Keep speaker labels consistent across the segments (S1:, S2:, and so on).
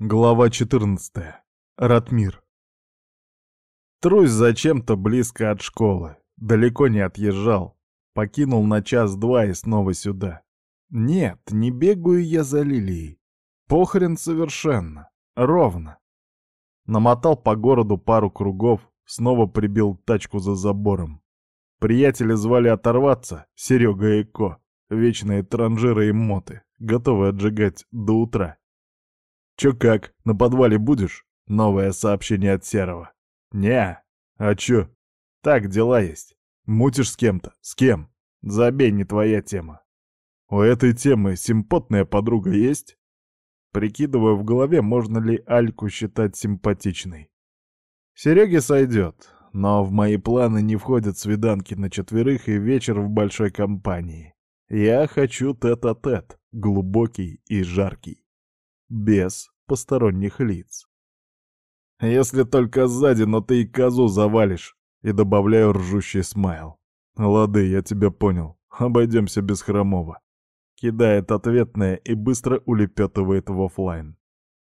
S1: Глава 14. Ратмир. Трусь зачем-то близко от школы. Далеко не отъезжал. Покинул на час-два и снова сюда. Нет, не бегаю я за лилией. Похрен совершенно. Ровно. Намотал по городу пару кругов, снова прибил тачку за забором. Приятели звали оторваться, Серега и Ко, вечные транжиры и моты, готовы отжигать до утра. Чё как, на подвале будешь? Новое сообщение от Серого. Не, а чё? Так, дела есть. Мутишь с кем-то? С кем? Забей, не твоя тема. У этой темы симпотная подруга есть? Прикидываю в голове, можно ли Альку считать симпатичной. Сереге сойдет, но в мои планы не входят свиданки на четверых и вечер в большой компании. Я хочу тет-а-тет, -тет, глубокий и жаркий без посторонних лиц. «Если только сзади, но ты и козу завалишь!» И добавляю ржущий смайл. «Лады, я тебя понял. Обойдемся без хромого». Кидает ответное и быстро улепетывает в офлайн.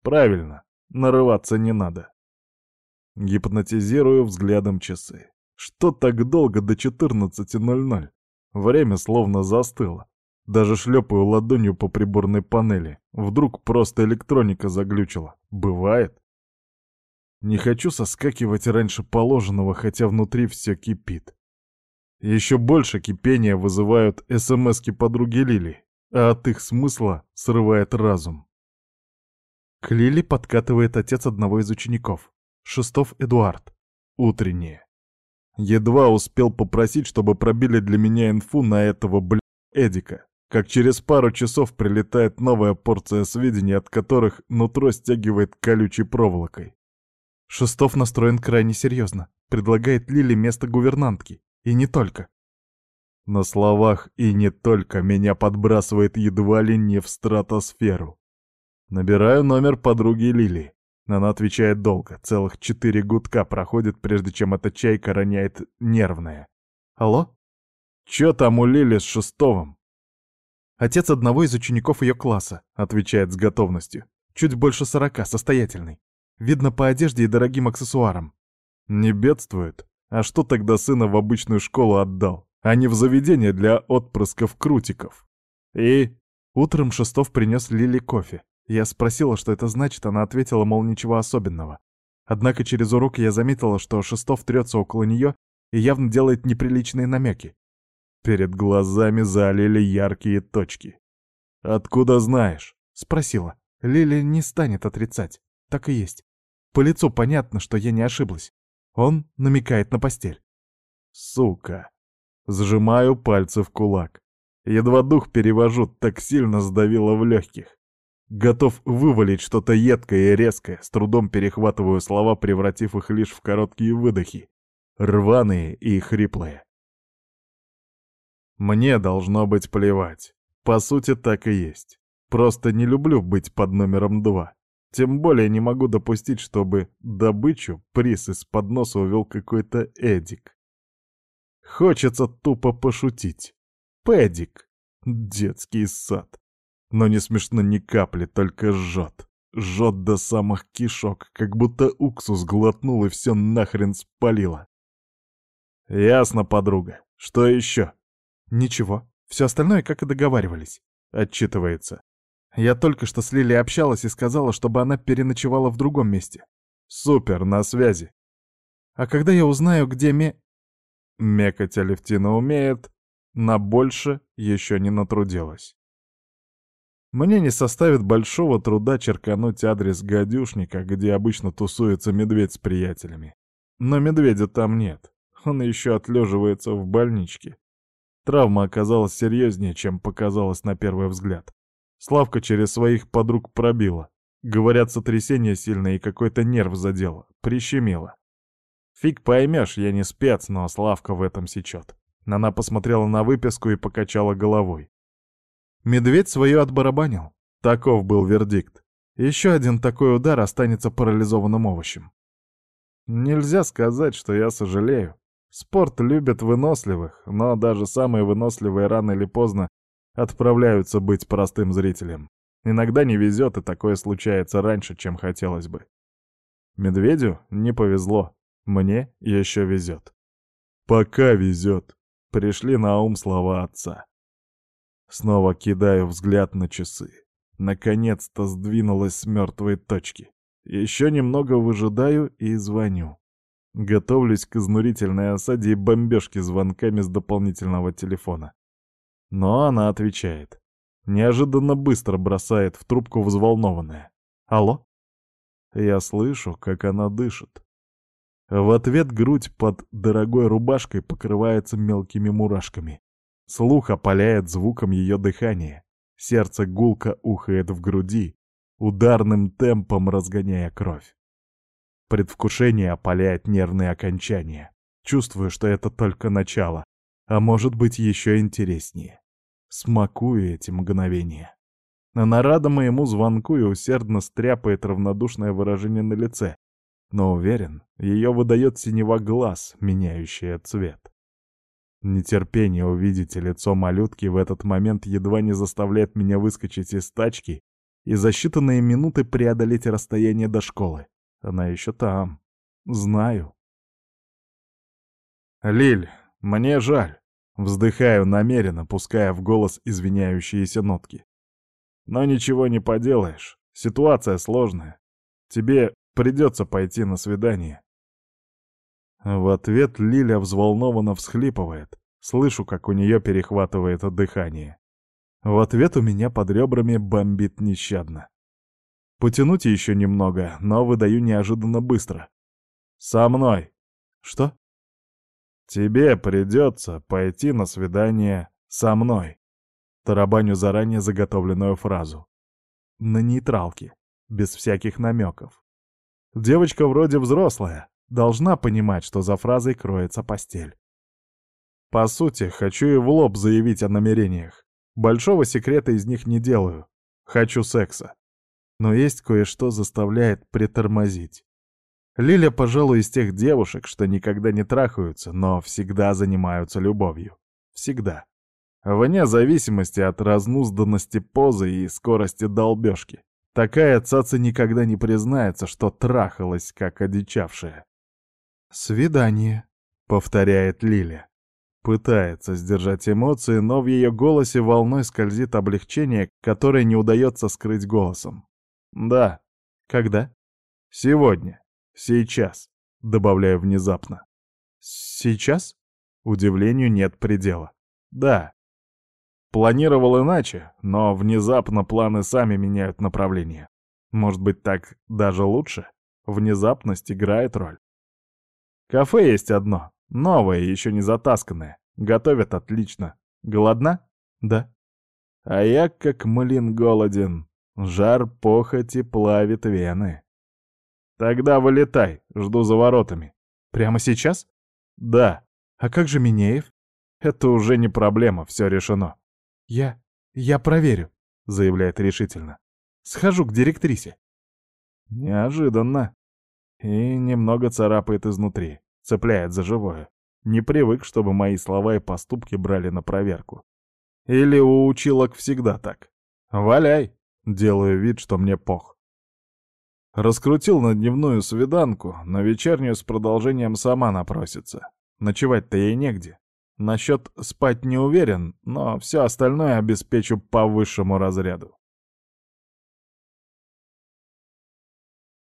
S1: «Правильно. Нарываться не надо». Гипнотизирую взглядом часы. Что так долго до 14.00? Время словно застыло. Даже шлепаю ладонью по приборной панели. Вдруг просто электроника заглючила. Бывает. Не хочу соскакивать раньше положенного, хотя внутри все кипит. Еще больше кипения вызывают СМСки подруги Лили, а от их смысла срывает разум. К Лили подкатывает отец одного из учеников, Шестов Эдуард. Утреннее. Едва успел попросить, чтобы пробили для меня инфу на этого, бля, Эдика как через пару часов прилетает новая порция сведений, от которых нутро стягивает колючей проволокой. Шестов настроен крайне серьезно, предлагает Лиле место гувернантки, и не только. На словах «и не только» меня подбрасывает едва ли не в стратосферу. Набираю номер подруги Лили. Она отвечает долго, целых четыре гудка проходит, прежде чем эта чайка роняет нервное: «Алло?» «Чё там у Лили с Шестовым?» Отец одного из учеников ее класса, отвечает с готовностью. Чуть больше сорока, состоятельный. Видно по одежде и дорогим аксессуарам. Не бедствует. А что тогда сына в обычную школу отдал, а не в заведение для отпрысков крутиков? И... Утром Шестов принес Лили кофе. Я спросила, что это значит, она ответила, мол, ничего особенного. Однако через урок я заметила, что Шестов трется около нее и явно делает неприличные намеки. Перед глазами залили яркие точки. «Откуда знаешь?» — спросила. Лили не станет отрицать. Так и есть. По лицу понятно, что я не ошиблась. Он намекает на постель. «Сука!» Сжимаю пальцы в кулак. Едва дух перевожу, так сильно сдавило в легких. Готов вывалить что-то едкое и резкое, с трудом перехватываю слова, превратив их лишь в короткие выдохи. Рваные и хриплые. Мне должно быть плевать. По сути, так и есть. Просто не люблю быть под номером два. Тем более не могу допустить, чтобы добычу приз из-под носа увел какой-то Эдик. Хочется тупо пошутить. Пэдик. Детский сад. Но не смешно ни капли, только жжет. Жжет до самых кишок, как будто уксус глотнул и все нахрен спалило. Ясно, подруга. Что еще? «Ничего, все остальное, как и договаривались», — отчитывается. «Я только что с Лилей общалась и сказала, чтобы она переночевала в другом месте». «Супер, на связи». «А когда я узнаю, где ме...» Мекать Алевтина умеет, на больше еще не натрудилась. Мне не составит большого труда черкануть адрес гадюшника, где обычно тусуется медведь с приятелями. Но медведя там нет. Он еще отлеживается в больничке. Травма оказалась серьезнее, чем показалось на первый взгляд. Славка через своих подруг пробила. Говорят, сотрясение сильное и какой-то нерв задело, прищемило. Фиг поймешь, я не спец, но Славка в этом сечет. Она посмотрела на выписку и покачала головой. Медведь свое отбарабанил. Таков был вердикт. Еще один такой удар останется парализованным овощем. Нельзя сказать, что я сожалею. Спорт любит выносливых, но даже самые выносливые рано или поздно отправляются быть простым зрителем. Иногда не везет, и такое случается раньше, чем хотелось бы. Медведю не повезло, мне еще везет. Пока везет, пришли на ум слова отца. Снова кидаю взгляд на часы. Наконец-то сдвинулась с мертвой точки. Еще немного выжидаю и звоню. Готовлюсь к изнурительной осаде и бомбежке звонками с дополнительного телефона. Но она отвечает. Неожиданно быстро бросает в трубку взволнованная. «Алло?» Я слышу, как она дышит. В ответ грудь под дорогой рубашкой покрывается мелкими мурашками. Слух опаляет звуком ее дыхания. Сердце гулко ухает в груди, ударным темпом разгоняя кровь. Предвкушение опаляет нервные окончания. Чувствую, что это только начало, а может быть еще интереснее. Смакую эти мгновения. Она рада моему звонку и усердно стряпает равнодушное выражение на лице, но уверен, ее выдает синего глаз, меняющий цвет. Нетерпение увидеть лицо малютки в этот момент едва не заставляет меня выскочить из тачки и за считанные минуты преодолеть расстояние до школы. Она еще там. Знаю. Лиль, мне жаль. Вздыхаю намеренно, пуская в голос извиняющиеся нотки. Но ничего не поделаешь. Ситуация сложная. Тебе придется пойти на свидание. В ответ Лиля взволнованно всхлипывает. Слышу, как у нее перехватывает дыхание. В ответ у меня под ребрами бомбит нещадно. Потянуть еще немного, но выдаю неожиданно быстро. Со мной. Что? Тебе придется пойти на свидание со мной. Тарабаню заранее заготовленную фразу. На нейтралке, без всяких намеков. Девочка вроде взрослая, должна понимать, что за фразой кроется постель. По сути, хочу и в лоб заявить о намерениях. Большого секрета из них не делаю. Хочу секса но есть кое-что заставляет притормозить. Лиля, пожалуй, из тех девушек, что никогда не трахаются, но всегда занимаются любовью. Всегда. Вне зависимости от разнузданности позы и скорости долбежки. Такая цаца никогда не признается, что трахалась, как одичавшая. «Свидание», — повторяет Лиля. Пытается сдержать эмоции, но в ее голосе волной скользит облегчение, которое не удается скрыть голосом. «Да. Когда?» «Сегодня. Сейчас», — добавляю внезапно. «Сейчас?» Удивлению нет предела. «Да». Планировал иначе, но внезапно планы сами меняют направление. Может быть, так даже лучше? Внезапность играет роль. Кафе есть одно, новое, еще не затасканное. Готовят отлично. Голодна? Да. А я как млин голоден. Жар похоти плавит вены. Тогда вылетай, жду за воротами. Прямо сейчас? Да. А как же Минеев? Это уже не проблема, все решено. Я... я проверю, заявляет решительно. Схожу к директрисе. Неожиданно. И немного царапает изнутри, цепляет за живое. Не привык, чтобы мои слова и поступки брали на проверку. Или у училок всегда так. Валяй, делая вид, что мне пох. Раскрутил на дневную свиданку, на вечернюю с продолжением сама напросится. Ночевать-то ей негде. Насчет спать не уверен, но все остальное обеспечу по высшему разряду.